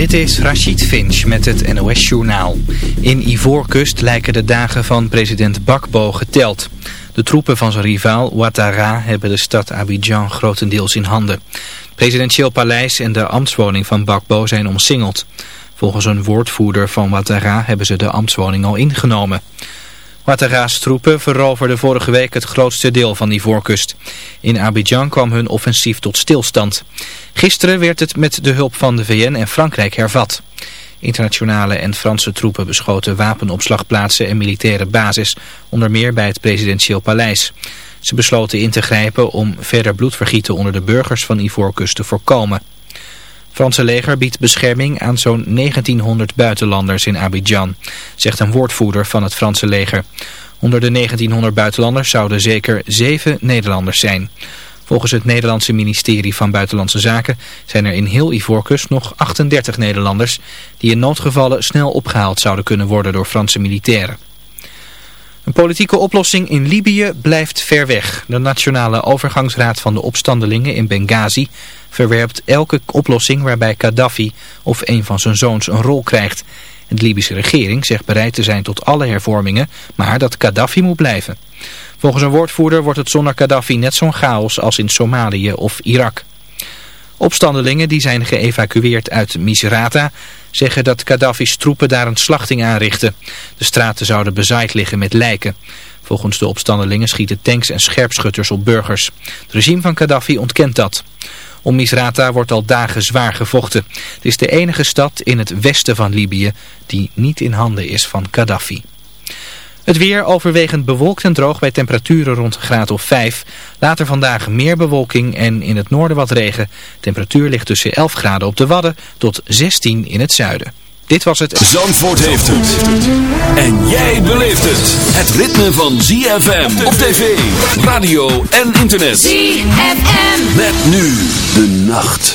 Dit is Rachid Finch met het NOS-journaal. In Ivoorkust lijken de dagen van president Bakbo geteld. De troepen van zijn rivaal Ouattara hebben de stad Abidjan grotendeels in handen. Presidentieel paleis en de ambtswoning van Bakbo zijn omsingeld. Volgens een woordvoerder van Ouattara hebben ze de ambtswoning al ingenomen. Ouattara's troepen veroverden vorige week het grootste deel van die voorkust. In Abidjan kwam hun offensief tot stilstand. Gisteren werd het met de hulp van de VN en Frankrijk hervat. Internationale en Franse troepen beschoten wapenopslagplaatsen en militaire basis, onder meer bij het presidentieel paleis. Ze besloten in te grijpen om verder bloedvergieten onder de burgers van Ivoorkust te voorkomen. Franse leger biedt bescherming aan zo'n 1900 buitenlanders in Abidjan, zegt een woordvoerder van het Franse leger. Onder de 1900 buitenlanders zouden zeker zeven Nederlanders zijn. Volgens het Nederlandse ministerie van Buitenlandse Zaken zijn er in heel Ivoorkust nog 38 Nederlanders die in noodgevallen snel opgehaald zouden kunnen worden door Franse militairen. Een politieke oplossing in Libië blijft ver weg. De Nationale Overgangsraad van de Opstandelingen in Benghazi verwerpt elke oplossing waarbij Gaddafi of een van zijn zoons een rol krijgt. De Libische regering zegt bereid te zijn tot alle hervormingen, maar dat Gaddafi moet blijven. Volgens een woordvoerder wordt het zonder Gaddafi net zo'n chaos als in Somalië of Irak. Opstandelingen die zijn geëvacueerd uit Misrata zeggen dat Gaddafi's troepen daar een slachting aanrichten. De straten zouden bezaaid liggen met lijken. Volgens de opstandelingen schieten tanks en scherpschutters op burgers. Het regime van Gaddafi ontkent dat. Om Misrata wordt al dagen zwaar gevochten. Het is de enige stad in het westen van Libië die niet in handen is van Gaddafi. Het weer overwegend bewolkt en droog bij temperaturen rond een graad of 5. Later vandaag meer bewolking en in het noorden wat regen. Temperatuur ligt tussen 11 graden op de Wadden tot 16 in het zuiden. Dit was het... Zandvoort heeft het. En jij beleeft het. Het ritme van ZFM op tv, radio en internet. ZFM. Met nu de nacht.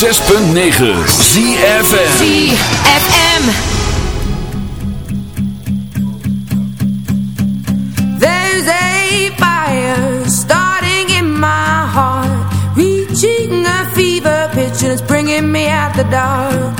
106.9 ZFM ZFM There's a fire starting in my heart Reaching a fever pitch and it's bringing me out the dark.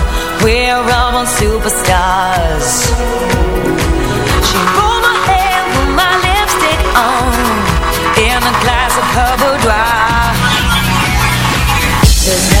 We're all born superstars. She rolled my hair, put my lipstick on In a glass of her boudoir. There's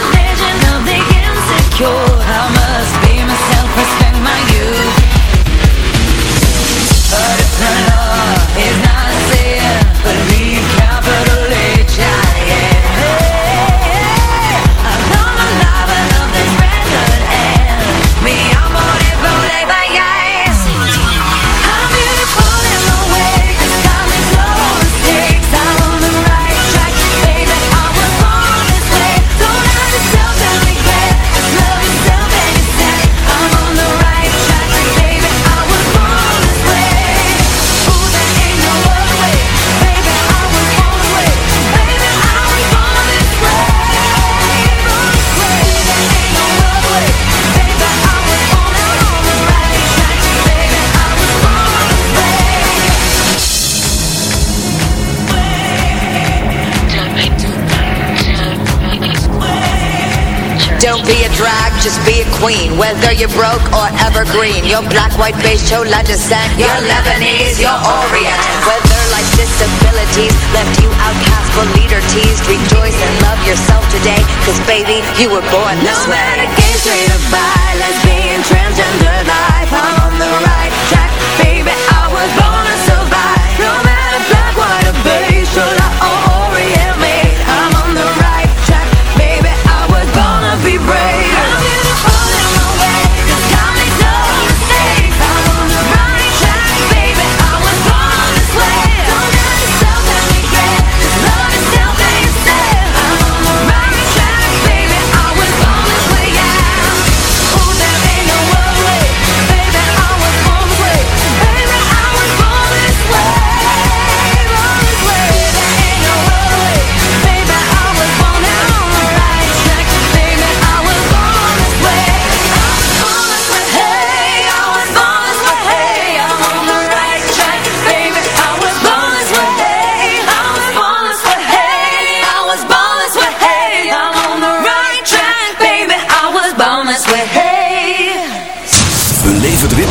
Queen Whether you're broke or evergreen. You're black, white, beige, chola descent. You're Lebanese, you're Orient. Whether life's disabilities Left you outcast but leader teased Rejoice and love yourself today. Cause baby, you were born this no way. No matter gay, straight or bi Lesbian, transgender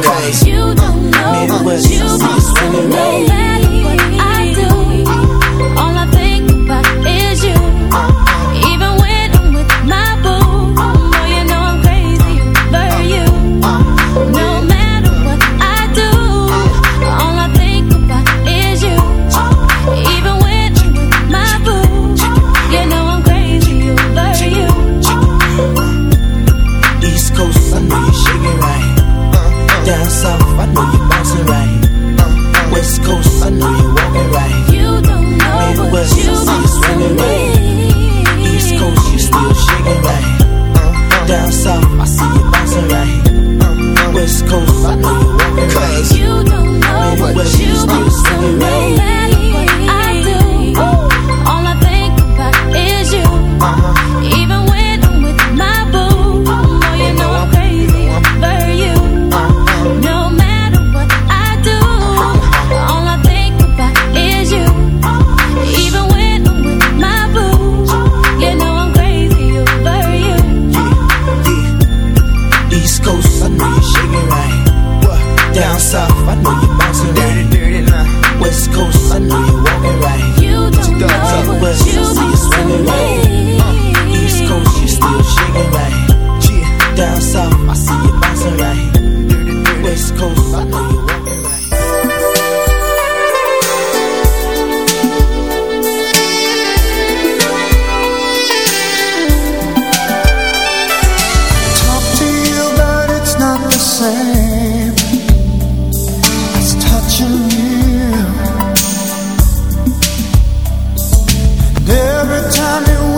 it. You don't know it was you, you, you, you, you, you,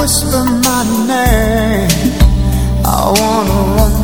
whisper my name. I wanna run.